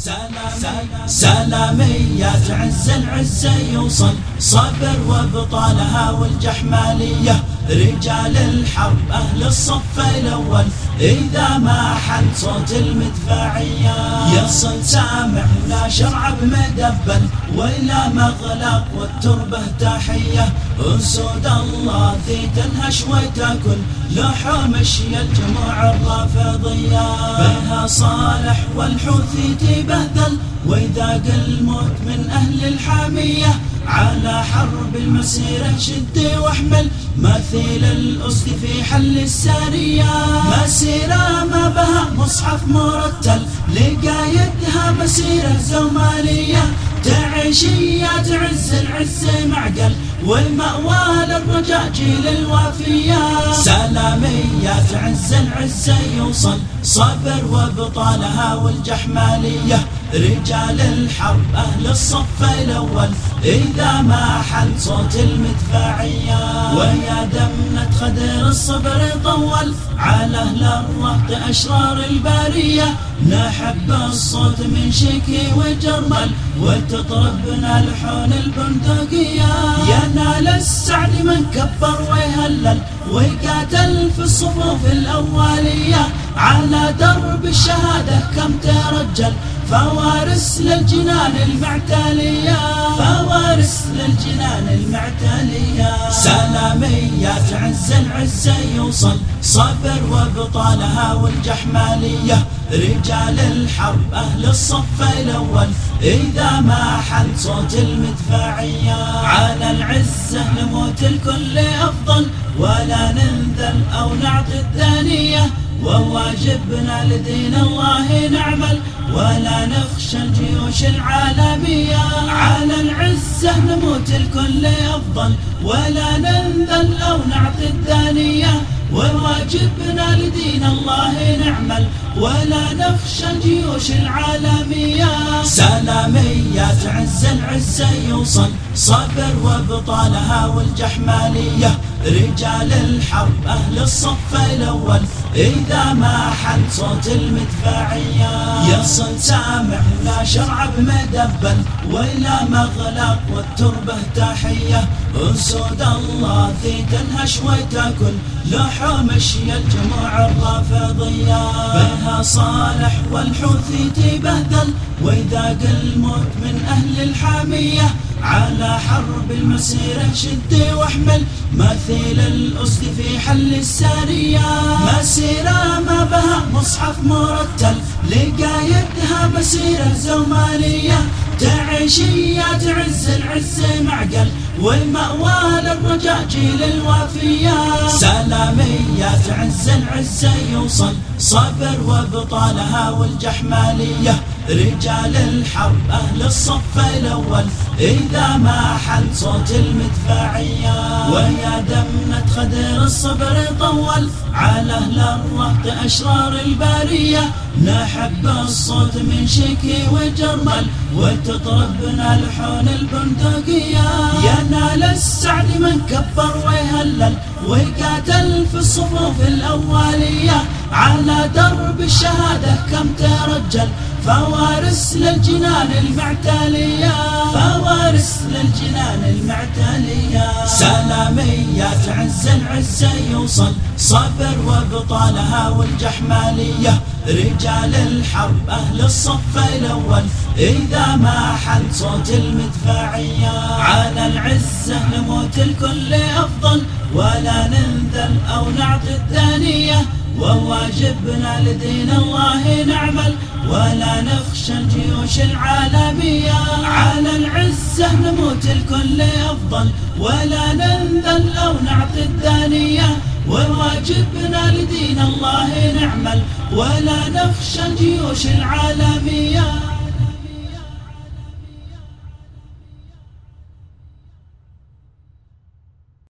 سلامي سلاميات عز العزة يوصل صبر وابطالها والجحمالية رجال الحرب أهل الصف الأول. إذا ما حل صوت المدفعية. يصل سامع لا شرع بمدبل ولا مغلق والتربة تحية. أسود الله ذي تنهش وتأكل لحوم الشيا الجموع الرافضية. بها صالح والحوثي تبهذل وإذا الموت من أهل الحامية على حرب المسيرة شد واحمل. مثيل الأسد في حل السارية. مسيرة ما بها مصحف مرتل لقايدها مسيرة زمالية تعيشية تعز العز معقل والمأوى للرجاء جيل الوافية. سلامية تعز العز يوصل صبر وابطالها والجحمالية رجال الحرب أهل الصف الأول. إذا ما حل صوت المدفعية. ويا دمنة خدر الصبر طول. على أهل الرهط أشرار البارية. نحب الصوت من شكي وجرمل. وتطربنا لحون البندقية. ينال السعد من كبر ويهلل. ويقاتل في الصفوف الأولية. على درب الشهادة كم ترجل. فوارس للجنان المعتالية فوارس للجنان المعتالية سلاميات عز العزة يوصل. صبر وابطالها والجحمالية. رجال الحرب أهل الصف الأول. إذا ما حل صوت المدفعية. على العزة نموت الكل أفضل. ولا ننذل أو نعطي الثانية وواجبنا لدين الله نعمل ولا نخشى الجيوش العالمية. على العزة نموت الكل أفضل ولا ننذل أو نعطي الدانية. وواجبنا لدين الله نعمل ولا نخشى الجيوش العالمية. سلاميات عز العزة يوصل صبر وابطالها والجحمالية رجال الحرب أهل الصف الأول. إذا ما حل صوت المدفعية يصل سامع لا شرع بمدبل. ولا مغلق والتربة تحية. أسود الله ذي تنهش وتاكل لحوم الشيا الجموع الرافضية. بها صالح والحوثي تبهذل وإذا الموت من أهل الحامية على حرب المسيرة شد واحمل. مثيل الأسد في حل السارية. مسيرة ما بها مصحف مرتل لقايدها مسيرة زمالية تعيشية تعز العز معقل والمأوى للرجاء جيل الوافية. سلامية تعز العز يوصل صبر وابطالها والجحمالية رجال الحرب أهل الصف الأول إذا ما حل صوت المدفعية ويا دمنة خدر الصبر طول على أهل الرهط أشرار البارية. نحب الصوت من شكي وجرمل وتطربنا لحون البندقية. ينال السعد من كبر ويهلل ويقاتل في الصفوف الأولية على درب الشهادة كم ترجل. فوارس للجنان المعتالية فوارس للجنان المعتالية سلاميات عز العزة يوصل. صبر وابطالها والجحمالية رجال الحرب أهل الصف الأول. إذا ما حل صوت المدفعية. على العزة نموت الكل أفضل. ولا ننذل أو نعطي الثانية وواجبنا لدين الله نعمل. ولا نخشى الجيوش العالمية. على العزة نموت الكل أفضل. ولا ننذل أو نعطي الثانية وواجبنا لدين الله نعمل ولا نخشى الجيوش العالمية.